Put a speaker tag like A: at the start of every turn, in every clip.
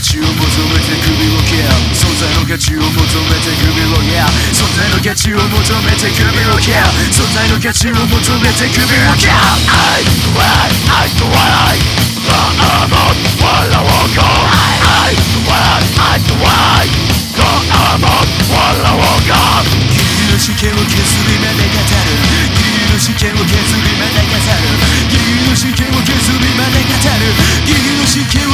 A: 価値を求めて首を蹴る存在の価値を求めて首を蹴る存在の価値を求めて首を蹴る存在の価値を求めて首を蹴る I swear I swear I swear 試験を削りまで語るギリの試験を削りまで語るギリの試験を削りまで語るギリの試験を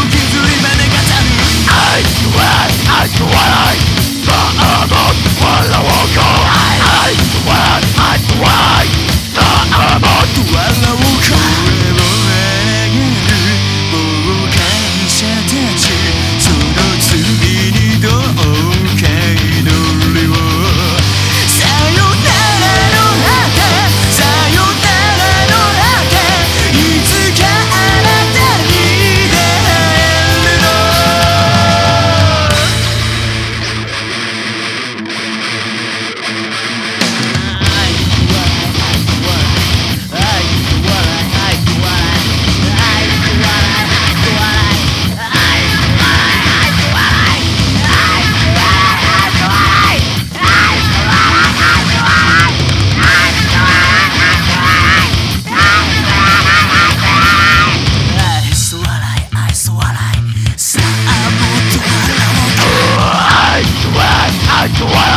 A: I do